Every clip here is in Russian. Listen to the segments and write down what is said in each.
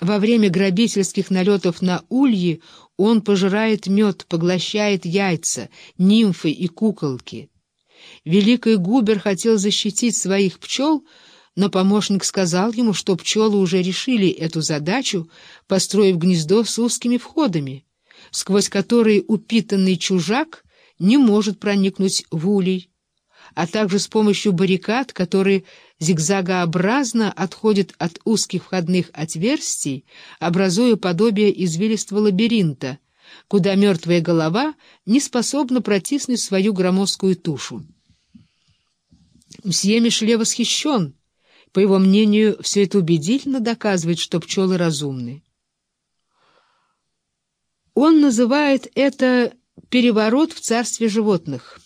Во время грабительских налетов на ульи он пожирает мед, поглощает яйца, нимфы и куколки. Великий Губер хотел защитить своих пчел, но помощник сказал ему, что пчелы уже решили эту задачу, построив гнездо с узкими входами, сквозь которые упитанный чужак не может проникнуть в улей, а также с помощью баррикад, которые зигзагообразно отходят от узких входных отверстий, образуя подобие извилистого лабиринта, куда мертвая голова не способна протиснуть свою громоздкую тушу. Мсье Мишле восхищен. По его мнению, все это убедительно доказывает, что пчелы разумны. Он называет это «переворот в царстве животных»,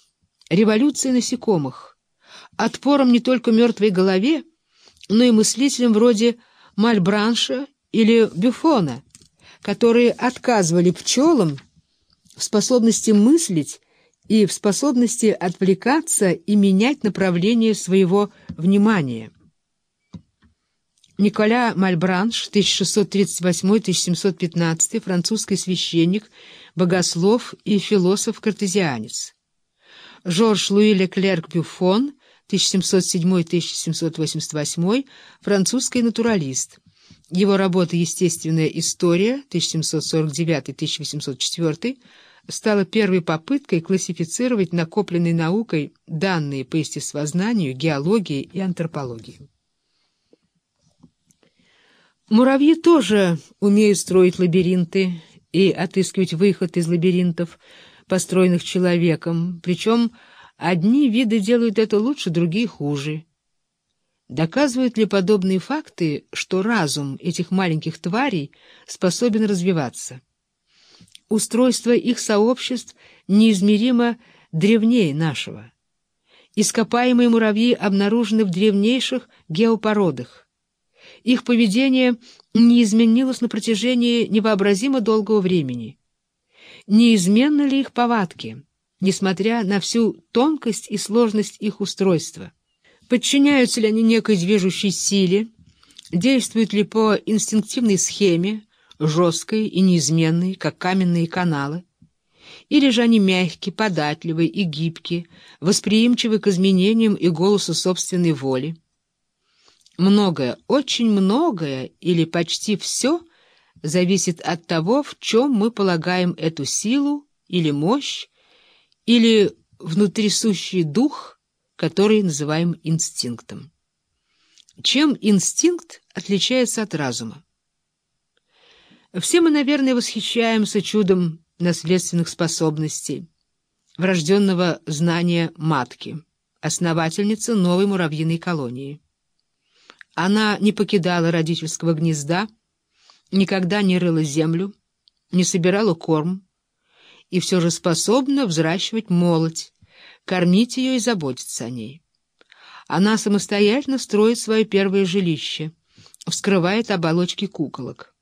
«революцией насекомых», отпором не только мертвой голове, но и мыслителям вроде Мальбранша или Бюфона, которые отказывали пчелам в способности мыслить и в способности отвлекаться и менять направление своего внимания. Николя Мальбранш, 1638-1715, французский священник, богослов и философ-картезианец. Жорж Луи Леклерк Бюфон, 1707-1788, французский натуралист. Его работа «Естественная история» 1749-1804 стала первой попыткой классифицировать накопленные наукой данные по естествознанию, геологии и антропологии. Муравьи тоже умеют строить лабиринты и отыскивать выход из лабиринтов, построенных человеком, причем одни виды делают это лучше, другие хуже. Доказывают ли подобные факты, что разум этих маленьких тварей способен развиваться? Устройство их сообществ неизмеримо древнее нашего. Ископаемые муравьи обнаружены в древнейших геопородах. Их поведение не изменилось на протяжении невообразимо долгого времени. Неизменны ли их повадки, несмотря на всю тонкость и сложность их устройства? Подчиняются ли они некой движущей силе, действуют ли по инстинктивной схеме, жесткой и неизменной, как каменные каналы, или же они мягкие, податливые и гибкие, восприимчивы к изменениям и голосу собственной воли. Многое, очень многое или почти все зависит от того, в чем мы полагаем эту силу или мощь, или внутрисущий дух — который называем инстинктом. Чем инстинкт отличается от разума? Все мы, наверное, восхищаемся чудом наследственных способностей, врожденного знания матки, основательницы новой муравьиной колонии. Она не покидала родительского гнезда, никогда не рыла землю, не собирала корм и все же способна взращивать молоть, кормить ее и заботиться о ней. Она самостоятельно строит свое первое жилище, вскрывает оболочки куколок.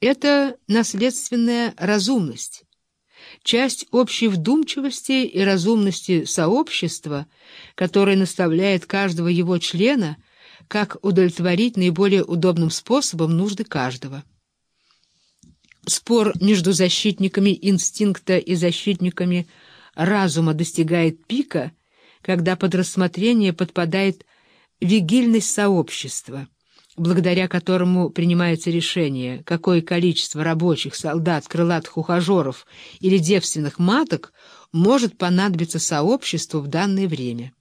Это наследственная разумность, часть общей вдумчивости и разумности сообщества, которая наставляет каждого его члена, как удовлетворить наиболее удобным способом нужды каждого. Спор между защитниками инстинкта и защитниками разума достигает пика, когда под рассмотрение подпадает вигильность сообщества, благодаря которому принимается решение, какое количество рабочих, солдат, крылатых ухажеров или девственных маток может понадобиться сообществу в данное время.